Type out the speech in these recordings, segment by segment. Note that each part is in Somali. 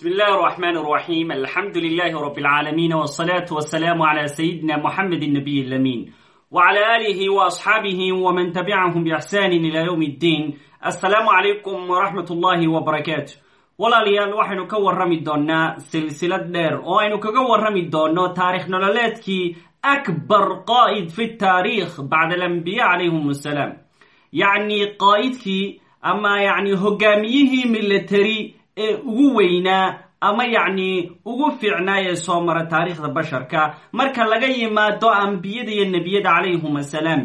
بسم الله الرحمن الرحيم الحمد لله رب العالمين والصلاة والسلام على سيدنا محمد النبي الأمين وعلى آله وأصحابه ومن تبعهم بإحسان إلى يوم الدين السلام عليكم ورحمة الله وبركاته walaalayaal waxaynu ka warrami doonnaa silsilad dheer oo aynu kaga warrami doonno taarikh nololeedkii akbar qaa'id fi taariikh bacda alambiya calayhim assalaam yacni qaa'idkii ama yacni hogaamiyihii military ee ugu weynaa ama yacni ugu fiicnaa ee soo mara taariikhda basharka marka laga yimaado ambiyada iyo nebiyada calayhim assalaam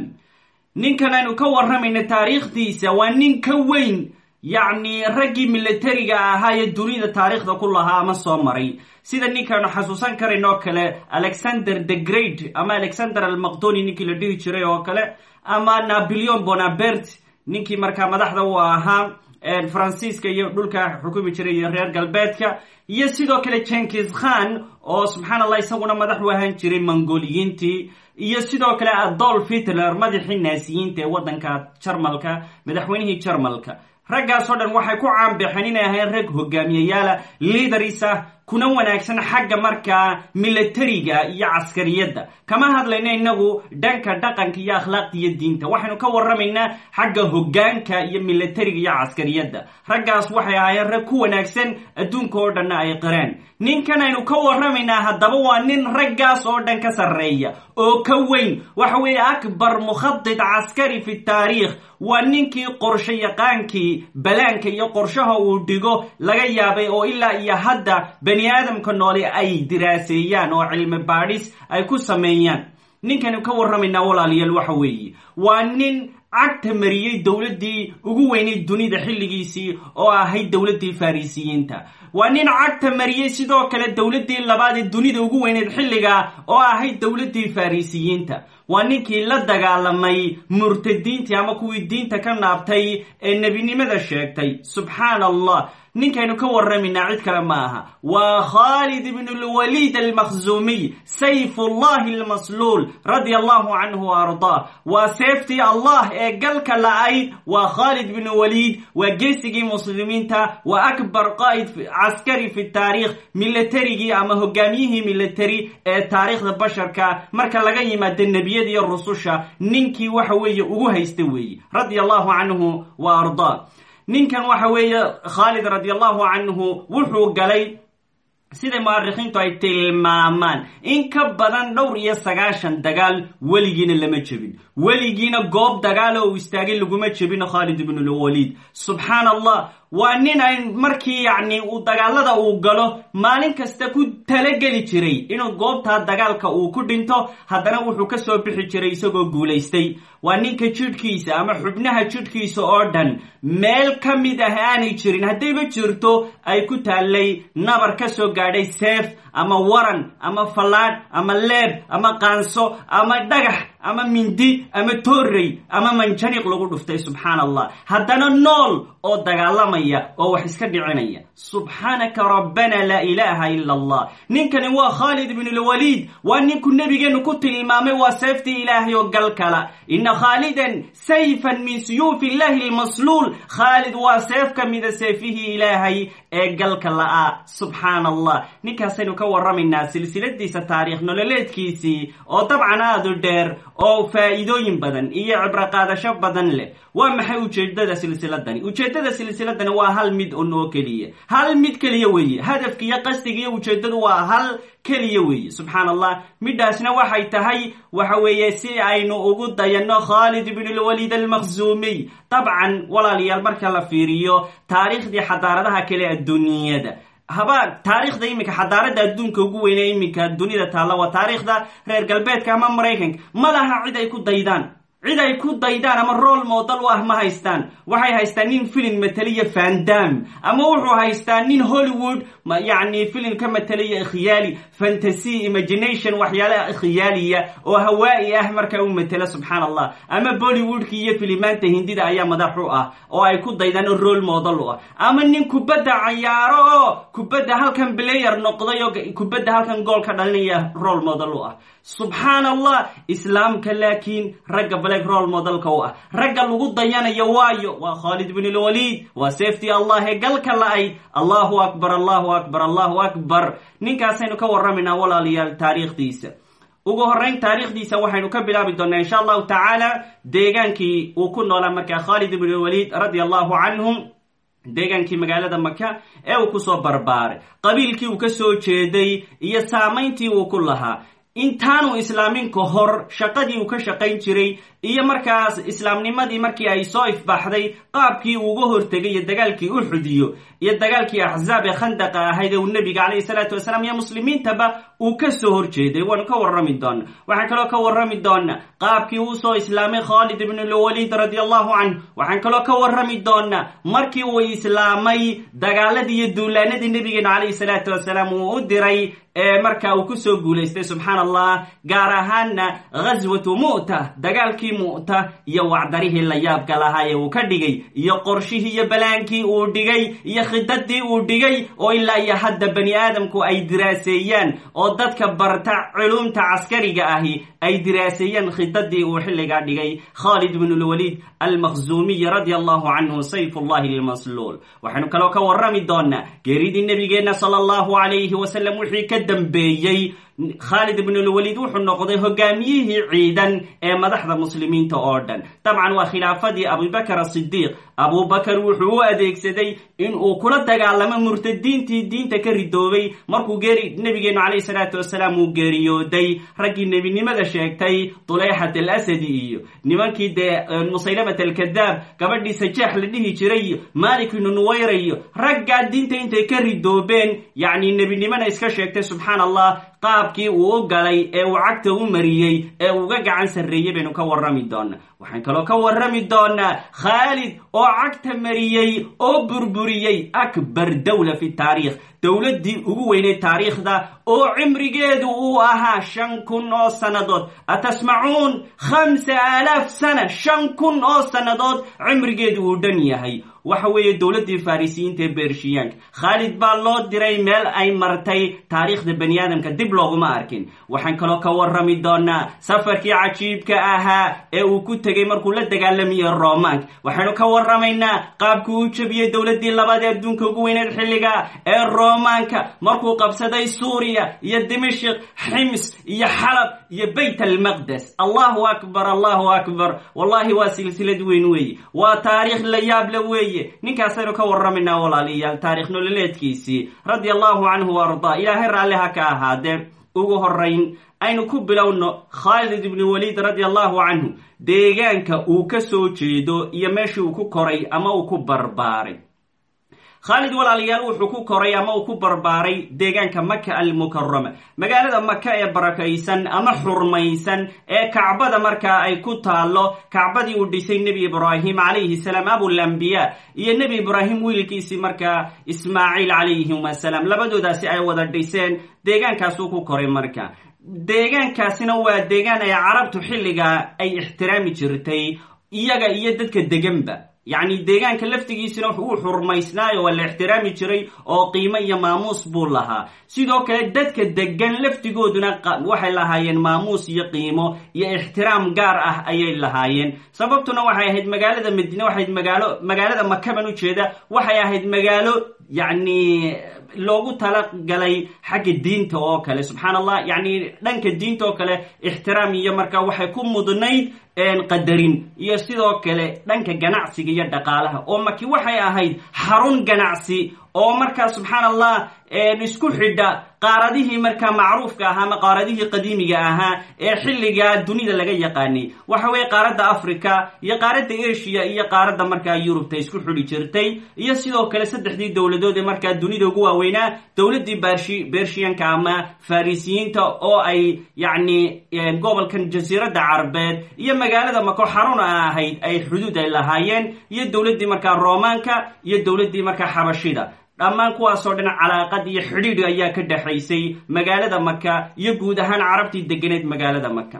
ninkan aynu ka warramayna taariikhdiisa waa nin ka weyn yacni raggii militariga ahaa ee dunida taariikhda ku lahaa ama soo maray. Sida ninkaanu xasuusan karayn oo kale alexander the great ama alexander almaqdoni ninkii la dhihi jiray oo kale ama napoleon bonaparte ninkii markaa madaxda u ahaa faransiiska iyo dhulka xukumi jiray iyo reer galbeedka iyo sidoo kale jenkis khan oo subxaan allah isaguna madax u ahaan jiray mongoliyiintii iyo sidoo kale adolf hitler madaxii naasiyiinta ee waddanka jarmalka madaxweynihii jarmalka. Raggaasoo dhan waxay ku caanbaxeen inay ahayn rag hogaamiyayaala liidaris ah kuna wanaagsan xagga markaa militariga iyo caskariyadda. Kama hadlayno inagu dhanka dhaqanka iyo akhlaaqda iyo diinta. Waxaynu ka warramaynaa xagga hoggaanka iyo militariga iyo caskariyadda. Raggaas waxay ahaayeen rag ku wanaagsan adduunka oo dhanna ay qireen ninkan aynu ka warramaynaa haddaba waa nin raggaas oo dhan ka sarreeya oo ka weyn. Waxa weeye akbar mukhadid caskari fi taariikh waa ninkii qorsho yaqaankii balaanka iyo qorshaha uu dhigo laga yaabay oo ilaa iyo hadda bani aadamka noole ay diraaseeyaan oo cilmi baadhis ay ku sameeyaan. Ninkanu ka warramaynaa walaalayaal waxa weeye. Waa nin cagta mariyey dowladdii ugu weynayd dunida xilligiisii oo ahayd dowladdii farisiyiinta. Waa nin cagta mariyey sidoo kale dowladdii labaad ee dunida ugu weyneyd xilliga oo ahayd dowladdii farisiyiinta. Waa ninkii la dagaalamay murtadiintii ama kuwii diinta ka naabtay ee nebinimada sheegtay. Subxaan allah ninkaynu ka warramaynaa cid kale ma aha waa khaalid ibn lwaliid almakhzuumiy sayfullahi almasluul radia allahu canhu ardaa waa seeftii allah ee galka la-ayd. Waa khaalid ibn waliid waa geesigii muslimiinta waa akbar qaa'id caskari fi taariikh militarigii ama hogaamiyihii military ee taariikhda basharka. Marka laga yimaado nebiyada iyo rususha ninkii waxa weeye ugu haysta weeye radia allahu canhu wa ardaa ninkan waxa weeye khaalid radi allahu canhu wuxuu galay sida mu'arikhiintu ay tilmaamaan in ka badan dhowr iyo sagaashan dagaal weligiina lama jebin. Weligiina goob dagaal oo uu istaagay laguma jebin khaalid ibn lwaliid subxaan allah waa nin ay markii yacni uu dagaalada uu galo maalin kasta ku talageli jiray inuu goobtaa dagaalka uu ku dhinto. Haddana wuxuu ka soo bixi jiray isagoo guulaystay. Waa ninka jidhkiisa ama xubnaha jidhkiisa oo dhan meel ka mid ah aanay jirin. Haddayba jirto ay ku taallay nabar ka soo gaadhay seef ama waran ama fallaadh ama leeb ama qaanso ama dhagax ama mindi ama toorrey ama manjaniiq lagu dhuftay subxaan allah haddana nool oo dagaalamaya oo wax iska dhicinaya. Subxaanaka rabbana laa ilaaha ila allah ninkani waa khaalid ibn lwaliid waa ninku nebigeenu ku tilmaamay waa seeftii ilaahay oo gal kala. Ina khaalidan sayfan min suyuufi illahi lmasluul khaalid waa seef ka mida seefihii ilaahay ee galka la-a subxaan allah ninkaasaynu ka warramaynaa silsiladiisa taariikh nololeedkiisii oo dabcan aada u dheer oo faa'iidooyin badan iyo cibro qaadasho badan leh. Waa maxay ujeedada silsiladani ujeedada silsiladani waa hal mid un oo keliya. Hal mid keliya weeye. Hadafka iyo qasdiga iyo ujeedadu waa hal keliya weeye. Subxaan allah midhaasna waxay tahay waxa weeye si aynu ugu dayanno khaalid ibn lwaliid almakhzuumiy dabcan walaalayaal marka la fiiriyo taariikhdii xadaaradaha kale adduunyada haba taariikhda iminka xadaaradda adduunka ugu weyne iminka dunida taalla waa taariikhda reer galbeedka ama maraykanka ma laha cid ay ku daydaan cid ay ku daydaan ama rool moodal u ah ma haystaan. Waxay haystaan nin filin mateliya fandam ama wuxuu haystaa nin hollywood yacni filin ka mateliya khiyaali fantasy imagination waxyaala khiyaaliya oo hawaa'i ah marka u matela subxaan allah ama bollywoodki iyo filimaanta hindida ayaa madax u ah oo ay ku daydaan oo moodal u ah. Ama nin kubadda cayaaro oo kubadda halkan blayer noqday oo kubadda halkan gool ka dhalinaya rool moodal u ah. Subxaan allah islaamka laakiin ragga adag rool modalka u ah. Ragga lagu dayanayo waayo waa khaalid bin lwaliid waa seeftii allah galka la-ayd allahu akbar allahu akbar allahu akbar. Ninkaasaynu ka warramaynaa walaalayaal taariikhdiisa. Ugu horrayn taariikhdiisa waxaynu ka bilaabi doonaa insha allahu tacaala deegaankii uu ku noolaa markaa khaalid ibn lwaliid radia allahu canhum deegaankii magaalada maka ee uu ku soo barbaaray qabiilkii uu ka soo jeeday iyo saamayntii uu ku lahaa intaanu islaamin ka hor shaqadii uu ka shaqayn jiray iyo markaas islaamnimadii markii ay soo ifbaxday qaabkii uu uga hortegay iyo dagaalkii uxudiyo iyo dagaalkii axzaab ee khandaqa ahayd ee uu nebiga calayhi salaatu wasalaam iyo muslimiintaba uu ka soo horjeeday. Waanu ka warrami doona waxaan kaloo ka warrami doona qaabkii uu soo islaamay khaalid ibn lwaliid radi allahu canh waxaan kaloo ka warrami doona markii uu islaamay dagaaladii iyo duulaanadii nebigeena calayhi salaatu wasalaam uu u diray ee marka uu ku soo guulaystay subxaan gaar ahaana ghaswatu mu'ta dagaalkii mu'ta iyo wacdarihii la yaabka lahaa ee uu ka dhigay iyo qorshihii iyo balaankii uu dhigay iyo khidadii uu dhigay oo ilaa iyo hadda bani aadamku ay diraaseeyaan oo dadka barta culumta caskariga ahi ay diraaseeyaan khidadii uu xilligaa dhigay. Khaalid bn lwaliid almakhzuumiy radia allahu canhu sayf ullahi lmasluul waxaynu kaloo ka warrami doonaa geeridii nebigeenna sala allahu alayhi wasalam wixii dambeeyey khaalid ibn lwaliid wuxuu noqday hogaamiyihii ciidan ee madaxda muslimiinta oo dhan. Dabcan waa khilaafadii abubakar asidiiq abubakar wuxuu u adeegsaday in uu kula dagaalamo murtadiintii diinta ka ridoobay markuu geeri nebigeenu calayhi salaatu wasalaam uu geeriyooday. Raggii nebinimada sheegtay tuleyxat alasadi iyo nimankii dee musaylamat alkadaab gabadhii sajeex la dhihi jiray iyo malik ibnu nuwayra iyo raggaa diinta intay ka ridoobeen. Yacni nebinimana iska sheegtay subxaan allah qaabkii uu u galay ee uu cagta u mariyey ee uga gacan sarreeyey baynu ka warrami doonaa waxaan kaloo ka warrami doonaa khaalid oo cagta mariyey oo burburiyey akbar dawla fi taariikh. Dowladdii ugu weynay taariikhda oo cimrigeedu uu ahaa shan kun oo sannadood. Atasmacuun khamsa aalaaf sana shan kun oo sannadood cimrigeedu uu dhan yahay. Waxa weeye dowladdii farisiyiinta ee bershiyaanka khaalid baa loo diray meel ay martay taariikhda bani aadamka. Dib looguma arkin. Waxaan kaloo ka warrami doonaa safarkii cajiibka ahaa ee uu ku tegey markuu la dagaalamaye romaanka waxaynu ka warramaynaa qaabkuu u jebiyey dowladdii labaad ee adduunka ugu weyneed xilliga ee romaanka markuu qabsaday suuriya iyo dimashik xims iyo xalab iyo bayt almaqdes allahu akbar allahu akbar. Wallahi waa silsilad weyn weeye. Waa taariikh la yaable weeye. Ninkaasaynu ka warramaynaa walaalayaal taarikh nololeedkiisii. Radia allahu canhu ardaa. Ilaahay raalli ka ahaadee. Ugu horayn aynu ku bilowno khaalid ibni waliid radia allahu canhu deegaanka uu ka soo jeedo iyo meeshii uu ku koray ama uu ku barbaaray. Khaalid walaalayaal wuxuu ku koray ama uu ku barbaaray deegaanka maka almukarama magaalada maka ee barakaysan ama xurmaysan ee kacbada markaa ay ku taalo kacbadii uu dhisay nebi ibraahim calayhi salaam abulambiya iyo nebi ibraahim wiilkiisii markaa ismaaciil calayhim asalaam labadoodaasi ay wada dhiseen deegaankaasuu ku koray marka deegaankaasina waa deegaan ay carabtu xilligaa ay ixtiraami jirtay iyaga iyo dadka deganba yacni deegaanka laftigiisina wuu xurmaysnaayo waa la ixtiraami jiray oo qiimo iyo maamuus buu lahaa. Sidoo kale dadka degan laftigooduna waxay lahaayeen maamuus iyo qiimo iyo ixtiraam gaar ah ayay lahaayeen. Sababtuna waxay ahayd magaalada madiine waxayd magaalo magaalada makaban ujeeda waxay ahayd magaalo yacni loogu talagalay xagga diinta oo kale. Subxaan allah yacni dhanka diinta oo kale ixtiraam iyo marka waxay ku mudnayd qadarin. Iyo sidoo kale dhanka ganacsiga iyo dhaqaalaha. Oo maki waxay ahayd xarun ganacsi oo markaa subxaan allah isku xidha qaaradihii markaa macruufka ahaa ama qaaradihii qadiimiga ahaa ee xilligaa dunida laga yaqaanay. Waxa weeye qaaradda africa iyo qaaradda asia iyo qaaradda markaa yurubta isku xidhi jirtay iyo sidoo kale saddexdii dowladood ee markaa dunida ugu waaweynaa dowladdii bershiyanka ama farisiyiinta oo ay yacni gobolkan jasiiradda carabeed iyo magaalada mako xarun a ahayd ay xuduud ay lahaayeen iyo dowladdii markaa romaanka iyo dowladdii markaa xabashida dhammaan kuwaasoo dhan calaaqad iyo xidhiidh ayaa ka dhexaysay magaalada maka iyo guud ahaan carabtii deganeed magaalada maka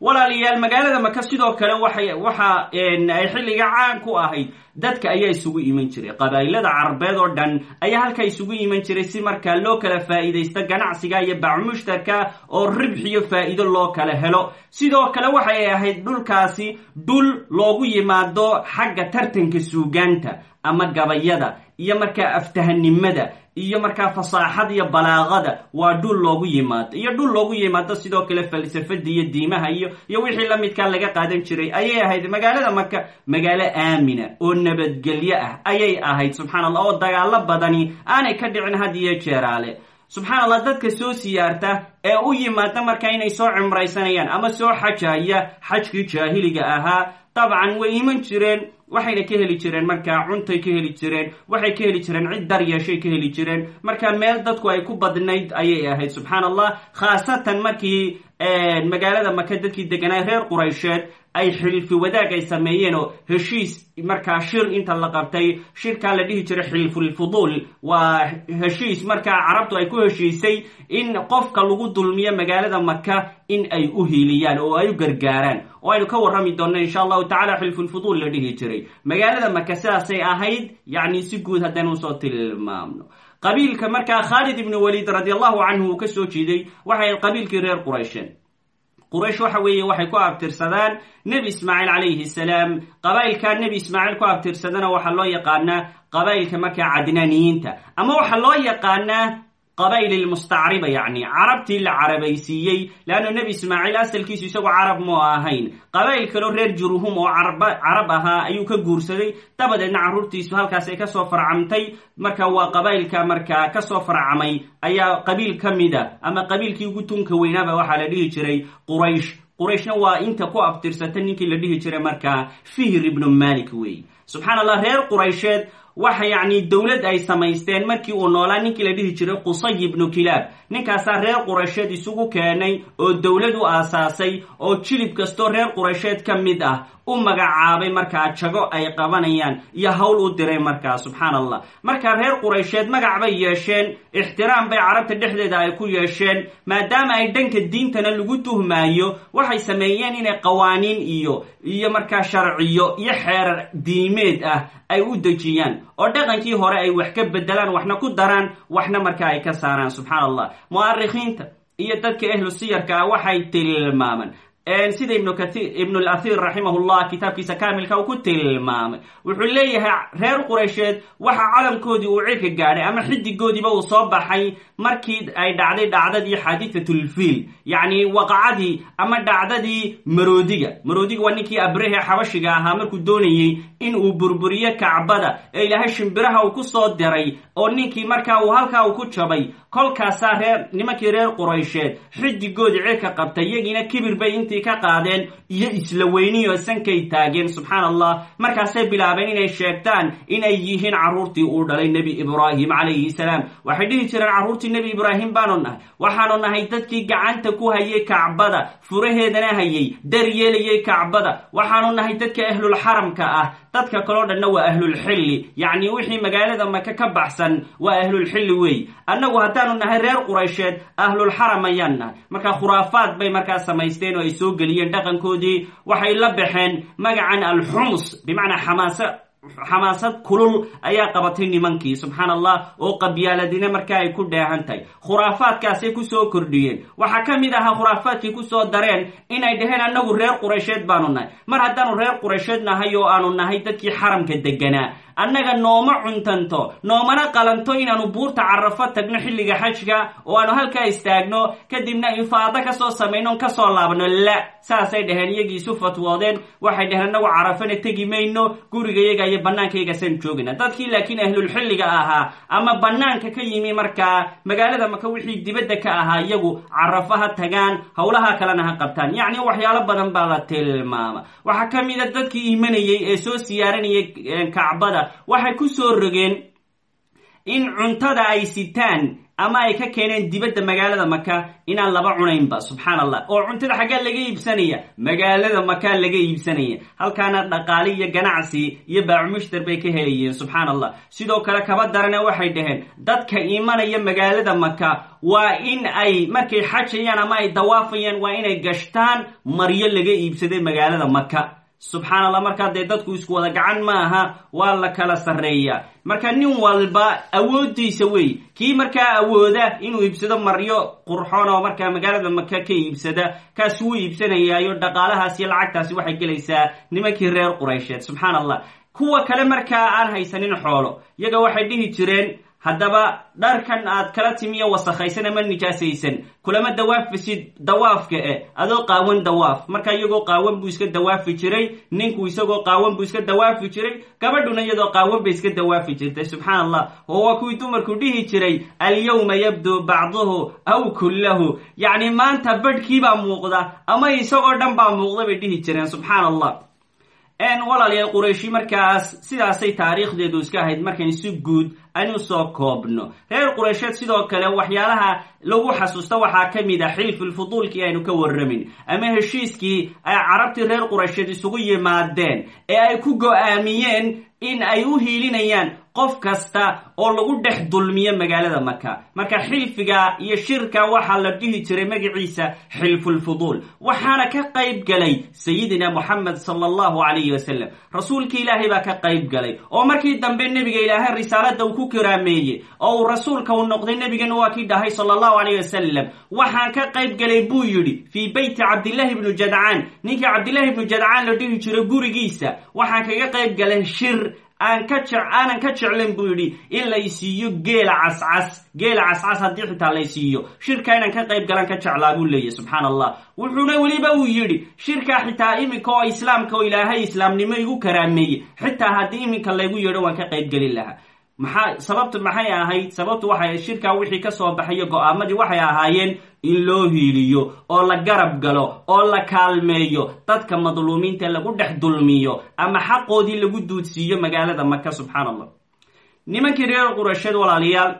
walaalayaal magaalada maka sidoo kale waxay waxa ay xilliga caan ku ahayd. Dadka ayaa isugu iman jiray. Qabaa'ilada carabeed oo dhan ayaa halkaa isugu iman jiray si markaa loo kala faa'iidaysto ganacsiga iyo bacmushtarka oo ribx iyo faa'iido loo kala helo. Sidoo kale waxay ahayd dhulkaasi dhul loogu yimaado xagga tartanka suugaanta ama gabayada iyo markaa aftahanimada iyo markaa fasaaxada iyo balaaqada waa dhul loogu yimaado. Iyo dhul loogu yimaado sidoo kale falsafada iyo diimaha iyo iyo wixii lamidkaa laga qaadan jiray ayay ahayd. Magaalada maka magaalo aamina oo nabadgelyo ah ayay ahayd subxaan allah oo dagaalo badani aanay ka dhicin had iyo jeeraale subxaan allah dadka soo siyaarta ee u yimaada marka inay soo cimraysanayaan ama soo xajaya xajkii jaahiliga ahaa dabcan way iman jireen waxayna ka heli jireen markaa cuntay ka heli jireen waxay ka heli jireen cid daryeeshay ka heli jireen. Marka meel dadku ay ku badnayd ayay ahayd subxaan allah khaasatan markii magaalada maka dadkii deganaa reer quraysheed ay xilfi wadaag ay sameeyeen oo heshiis markaa shir inta la qabtay shirkaa la dhihi jiray xilfulfuduul waa heshiis markaa carabtu ay ku heshiisay in qofka lagu dulmiyo magaalada maka in ay u hiiliyaan oo ay u gargaaraan. Oo aynu ka warrami doonno insha allahu tacala xilfulfuduul la dhihi jiray. Magaalada maka sidaasay ahayd yacni si guud haddaynu u soo tilmaamno qabiilka markaa khaalid ibnu waliid radi allahu canhu uu ka soo jeeday waxay qabiilkii reer qurayshen quraysh waxa weeye waxay ku abtirsadaan nebi ismaaciil calayhi salaam. Qabaa'ilkaa nebi ismaaciil ku abtirsadana waxaa loo yaqaanaa qabaa'ilka markaa cadnaaniyiinta ama waxaa loo yaqaanaa qabaa'il ilmustacriba yacni carabtii la carabaysiiyey leannu nebi ismaaciil asalkiisu isagoo carab moo ahayn. Qabaa'il kaloo reer juruhum oo carab ahaa ayuu ka guursaday. Dabadeedna carruurtiisu halkaas ay ka soo farcamtay. Marka waa qabaa'ilka markaa ka soo farcamay ayaa qabiil ka mida. Ama qabiilkii ugu tunka weynaaba waxaa la dhihi jiray quraysh. Qurayshna waa inta ku abtirsata ninkii la dhihi jiray markaa fihr ibnu malik weey subxaan allah reer quraysheed waxa yacni dowlad ay samaysteen markii uu noolaa ninkii la dhihi jiray qusay ibnu kilaab. Ninkaasaa reer quraysheed isugu keenay oo dowlad u aasaasay oo jilib kastoo reer quraysheed ka mid ah u magacaabay markaa jago ay qabanayaan iyo howl u diray markaa subxaan allah markaa reer quraysheed magac bay yeesheen ixtiraam bay carabta dhexdeeda ay ku yeesheen maadaama ay dhanka diintana lagu tuhmaayo waxay sameeyeen inay qawaaniin iyo iyo markaa sharciyo iyo xeerar diimeed ah ay u dejiyaan oo dhaqankii hore ay wax ka bedelaan waxna ku daraan waxna markaa ay ka saaraan subxaan allah mu'arikhiinta iyo dadka ahlu siyarka ah waxay tilmaamaan sida ibnu lathir raximahullah kitaabkiisa kaamilka uu ku tilmaamay wuxuu leeyahay reer quraysheed waxa calamkoodii uu cirka gaadhay ama xidigoodiiba uu soo baxay markii ay dhacday dhacdadii xaadiatulfiil yacni waqacadii ama dhacdadii maroodiga. Maroodiga waa ninkii abrehe xabashiga ahaa markuu doonayey in uu burburiyo kacbada ee ilaahay shimbiraha uu ku soo diray oo ninkii markaa uu halkaa uu ku jabay kolkaasaa reer nimankii reer quraysheed xidigoodii cirka qabtay iyagiina kibir bay intii ka qaadeen iyo isla weyniyo sankay taageen subxaan allah markaasay bilaabeen inay sheegtaan inay yihiin carruurtii uu dhalay nebi ibraahim calayhi salaam. Waxay dhihi jireen carruurtii nebi ibraahim baanu nahay. Waxaanu nahay dadkii gacanta ku hayay kacbada furaheedana hayay daryeelayay kacbada. Waxaanu nahay dadka ahlulxaramka ah dadka kaloo dhanna waa ahlulxilli yacni wixii magaalada maka ka baxsan waa ahlulxilli weey. Annagu haddaanu nahay reer quraysheed ahlulxaram ayaan nahay. Marka khuraafaad bay markaa samaysteen oo ay soo geliyeen dhaqankoodii. Waxay la baxeen magacan alxums bimacnaa xamaasa xamaasad kulul ayaa qabatay nimankii subxaan allah oo qabyaaladina markaa ay ku dheehan tahay khuraafaadkaasay ku soo kordhiyeen. Waxaa ka mid ahaa khuraafaadkii ku soo dareen inay dhaheen annagu reer quraysheed baanu nahay. Mar haddaanu reer quraysheed nahay oo aanu nahay dadkii xaramka deganaa annaga nooma cuntanto noomana qalanto inaanu buurta carafo tagno xilliga xajka oo aanu halkaa istaagno kadibna infaado ka soo samayno on ka soo laabno la saasay dhaheen iyagii isu fatwoodeen waxay dhaheen annagu carafana tegi mayno gurigayaga iyo bannaankaygasaan joogina. Dadkii laakiin ahlulxilliga ahaa ama bannaanka ka yimi markaa magaalada maka wixii dibadda ka ahaa iyagu carafo ha tagaan howlaha kalena ha qabtaan. Yacni waxyaalo badan baa la tilmaama. Waxaa ka mida dadkii imanayey ee soo siyaaranayay kacbada waxay ku soo rogeen in cuntada ay sitaan ama ay ka keeneen dibadda magaalada maka inaan laba cunaynba subxaan allah oo cuntada xaggaa laga iibsanaya magaalada maka laga iibsanaya. Halkaana dhaqaale iyo ganacsi iyo baacumushtar bay ka helayeen subxaan allah sidoo kale kaba darana waxay dhaheen dadka imanaya magaalada maka waa in ay markay xajayaan ama ay dawaafayaan waa inay gashtaan maryo laga iibsaday magaalada maka subxaan allah markaa dee dadku isku wada gacan ma aha waa la kala sarreeyaa. Marka nin walba awoodiisa wey. Kii markaa awooda inuu iibsado maryo qurxoon oo markaa magaalada maka ka iibsada kaasi wuu iibsanayaayo dhaqaalahaas iyo lacagtaasi waxay gelaysaa nimankii reer quraysheed. Subxaan allah kuwa kale markaa aan haysanin xoolo iyaga waxay dhihi jireen haddaba dharkan aad kala timiyo wasakhaysan ama nijaasaysan kulama dawaafisid dawaafka eh adoo qaawan dawaaf. Marka iyagoo qaawan buu iska dawaafi jiray ninku isagoo qaawan buu iska dawaafi jiray gabadhuna iyadoo qaawan bay iska dawaafi jirtay. Subxaan allah oo waa kuwii dumarku dhihi jiray alyawma yabdu bacduhu aw kullahu. Yacni maanta badhkiibaa muuqda ama isagoo dhan baa muuqda bay dhihi jireen. Subxaan allah walaalayaal qurayshi markaas sidaasay taariikhdeedu iska ahayd markayn si guud aynu soo koobno. Reer quraysheed sidoo kale waxyaalaha lagu xasuusta waxaa ka mid a xilfulfuduulkii aynu ka warramin. Ama heshiiskii ay carabtii reer quraysheed isugu yimaadeen ee ay ku go'aamiyeen in ay u hiilinayaan qof kasta oo lagu dhex dulmiyo magaalada maka marka xilfiga iyo shirka waxaa la dhihi jiray magaciisa xilfulfuduul waxaana ka qayb galay sayidina moxamed sala allahu calayhi wasalam rasuulkii ilaahay baa ka qayb galay. Oo markii dambe nebiga ilaahay risaalada uu ku karaameeyey oo uu rasuulka uu noqday nebigana waa dhahay sala allahu calayh wasalam waxaan ka qayb galay buu yidhi fii beyti cabdillahi bnu jadcaan ninkii cabdillahi ibnu jadcaan la dhihi jiro gurigiisa. Waxaan kaga qayb galay shir aan ka je aanan ka jeclayn buu yidhi in laysiiyo geela cascas. Geela cascas haddii xitaa laysiiyo shirka inaan ka qayb galan ka jeclaa buu leeyahy subxaan allah wuxuuna weliba uu yidhi shirkaa xitaa iminka oo islaamka oo ilaahay islaamnimo igu karaameeyey xitaa haddii iminka laygu yeedho waan ka qayb gelin lahaa maxaa sababtu maxay ahayd? Sababtu waxay shirkaa wixii ka soo baxayo go'aamadii waxay ahaayeen in loo hiiliyo oo la garab galo oo la kaalmeeyo dadka madluumiinta lagu dhex dulmiyo ama xaqoodii lagu duudsiiyo magaalada maka subxaan allah nimankii reer qurasheed walaalayaal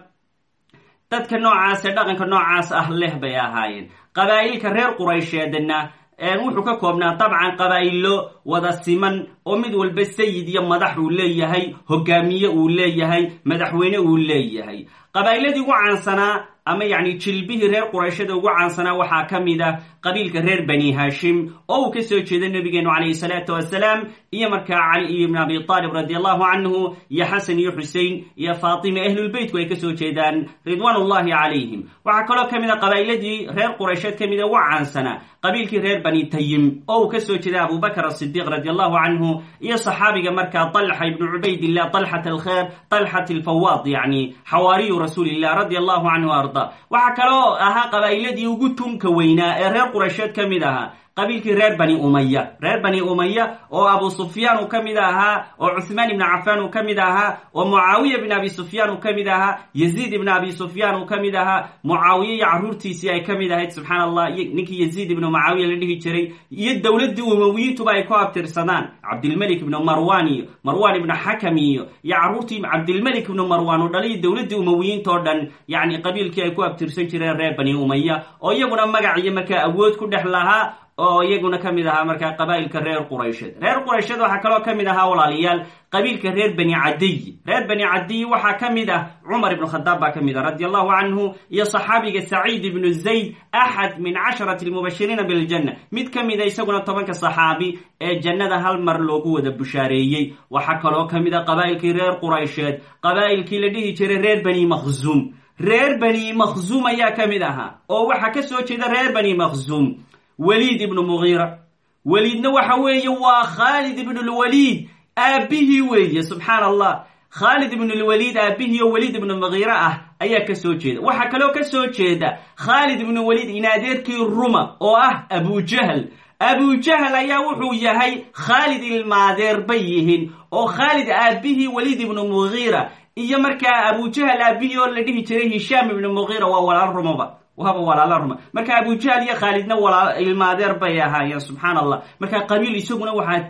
dadka noocaase dhaqanka noocaas ah leh bay ahaayeen. Qabaa'ilka reer quraysheedna wuxuu ka koobnaa dabcan qabaa'ilo wada siman oo mid walba sayid iyo madax uu leeyahay hogaamiye uu leeyahay madaxweyne uu leeyahay. Qabaa'iladii ugu caansanaa ama yacni jilbihii reer qurayshada ugu caansanaa waxaa ka mid ah qabiilka reer bani hashim. Oo uu ka soo jeeda nebigeenu calayhi salaatu wasalaam iyo markaa cali iyo ibn abi taalib radi allahu canhu iyo xasan iyo xusein iyo faatima ahlulbeytku ay ka soo jeedaan ridwaan calayhim waxaa kaloo ka mid a qabaa'iladii reer quraysheed ka mida ugu caansanaa qabiilkii reer bani tayim oo uu ka soo jeeda abubakr asidiq radi allahu canhu iyo saxaabiga markaa talxa ibnu cubaydillah talxat alkheer talxat alfawaad yani xawaariyu rasuulillah radi allahu canhu arda waxaa kaloo ahaa qabaa'iladii ugu tunka weynaa ee reer quraysheed ka mid ahaa qabiilkii reer bani umaya reer bani umaya oo abu sufyaan uu ka mid ahaa oo cuhmaan ibni cafaan uu ka mid ahaa oo mucaawiya ibn abi sufyaan uu ka mid ahaa yaziid ibn abi sufyaan uu ka mid ahaa mucaawiye iyo carruurtiisii ay ka mid ahayd subxaan allah ninkii yaziid ibnu mucaawiya la dhihi jiray iyo dowladdii umawiyiintuba ay ku abtirsadaan cabdilmelik ibnu marwan iyo marwan ibnu xakam iyo iyo carruurtii cabdilmelik ibnu marwan oo dhaliyo dowladdii umawiyiinta oo dhan yacni qabiilkii ay ku abtirsan jireen reer bani umaya oo iyaguna magac iyo markaa awood ku dhex lahaa oo iyaguna ka mid ahaa markaa qabaa'ilka reer quraysheed. Reer quraysheed waxaa kaloo ka mid ahaa walaalayaal qabiilka reer bani cadiy reer bani cadiy waxaa ka mid ah cumar ibnu khadaab baa ka mid ah radi allahu canhu iyo saxaabiga saciid ibnu zayd axad min casharati almubashiriina biljanna. Mid ka mida isaguna tobanka saxaabi ee jannada hal mar loogu wada bushaareeyey. Waxaa kaloo ka mid a qabaa'ilkii reer quraysheed qabaa'ilkii la dhihi jiray reer bani makhzuum reer bani makhzuum ayaa ka mid ahaa oo waxaa ka soo jeeda reer bani makhzuum waliid ibnu mugiira weliidna waxa weeye waa khaalid ibnu lwaliid aabbihii weeye subxaan allah khaalid ibnu lwaliid aabbihii oo weliid ibnu mugiira ah ayaa ka soo jeeda. Waxaa kaloo ka soo jeeda khaalid ibnu waliid inaadeerkii ruma oo ah abujahl abujahl ayaa wuxuu yahay khaalid ilmaadeer bay yihiin oo khaalid aabbihii weliid ibnu mugiira iyo markaa abujahl aabbihii oo la dhihi jiray hishaam ibnu mugiira waa walaal rumaba wahaba walaala ruma marka abujahal iyo khaalidna ilmaadeer bay ahaayeen subxaan allah marka qabiil isaguna waxaa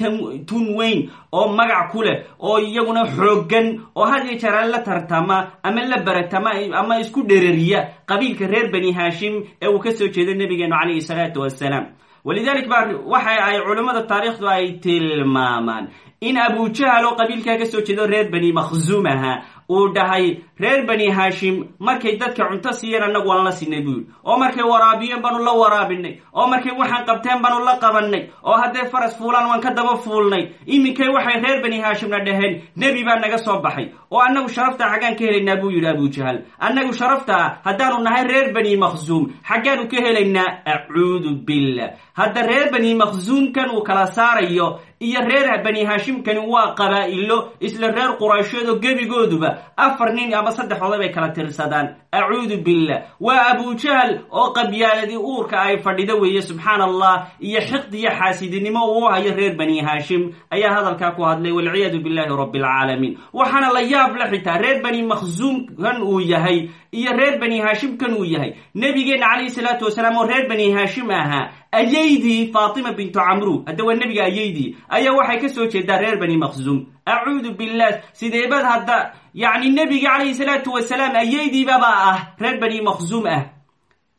tun weyn oo magac ku leh oo iyaguna xooggan oo had iyo jeer la tartama ama la baratama ama isku dhereriya qabiilka reer bani hashim ee uu ka soo jeedo nabigeenu calayhi salaatu wassalaam walidalik ba waxa ay culammada taariikhdu ay tilmaamaan in abujahal oo qabiilkaa ka soo jeedo reer bani makhzuum ahaa uu dhahay reer bani hashim markay dadka cunto siiyeen annagu waan la sinay buu oo markay waraabiyeen baanu la waraabinay. Oo markay waxaan qabteen baanu la qabanay oo hadday faras fuulaan waan ka daba fuulnay. Iminkay waxay reer bani hashimna dhaheen. Nebi baa naga soo baxay oo annagu sharafta xaggaan ka helaynaa buu yidhi abujahal annagu sharafta haddaanu nahay reer bani makhzuum xaggaanu ka helaynaa acuudu billah. Hadda reer bani makhzuumkan uu kala saarayo iyo reer bani hashimkani waa qabaa'ilo isla reer qurayshyadoo gebigooduba afar nin ama saddex oday bay kala tirsadaan. Acuudu billah. Waa abujahal oo qabyaaladii uurka ay fadhido weeye subxaan allah iyo xiqdi iyo xaasidinimo uu hayo reer bani hashim ayaa hadalkaa ku hadlay walciyaadu billahi rabbi alcaalamiin waxaana la yaab la xitaa reer bani makhzuumkan uu yahay iyo reer bani hashimkan uu yahay. Nebigeenna calayhi salaatu wasalaam oo reer bani hashim ahaa ayaydii faatima bintu camru hadda waa nebiga ayaydii ayaa waxay ka soo jeedaa reer bani makhzuum acuudu billah sideebad hadda yacni nebiga calayhi salaatu wasalaam ayaydiibaba ah reer bani makhzuum ah.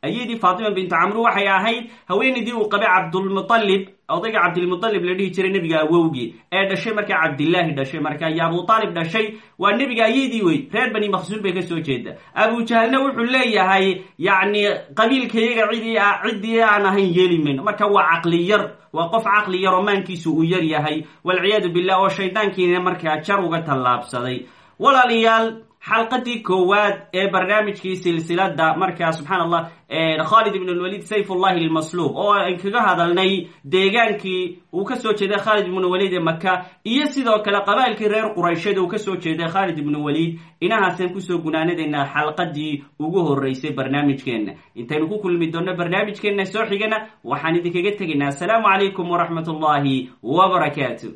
Ayaydii faatima bintu camru waxay ahayd haweenaydii uu qabay cabdulmutalib odayga cabdilmutalib la dhihi jiray nebiga awowgii ee dhashay markaa cabdilaahi dhashay markaa iyo abu taalib dhashay waa nebiga ayaydii wey reer bani makhsuum bay ka soo jeeda abujahalna wuxuu leeyahay yacni qabiilkayaga cidii ciddii aan ahayn yeeli marka waa caqli yar waa qof caqli yar oo maankiisu uu yar yahay walciyaadu billah oo shaydaankiina markaa jar uga tallaabsaday walaalayaal xalqadii koowaad ee barnaamijkii silsilada markaa subxaan allah khalid ibn lwalid sayfullahi lmasluub oo aan kaga hadalnay deegaankii uu ka soo jeeday khalid ibn walid ee maka iyo sidoo kale qabailkii reer qurayshada uu ka soo jeeday khalid ibn walid inahaasaan ku soo gunaanadaynaa xalqadii ugu horeysay barnaamijkeenna intaynu ku kulmi doonno barnaamijkeenna soo xigana waxaan idinkaga tegaynaa. Asalaamu calaykum waraxmat ullahi wbarakaatu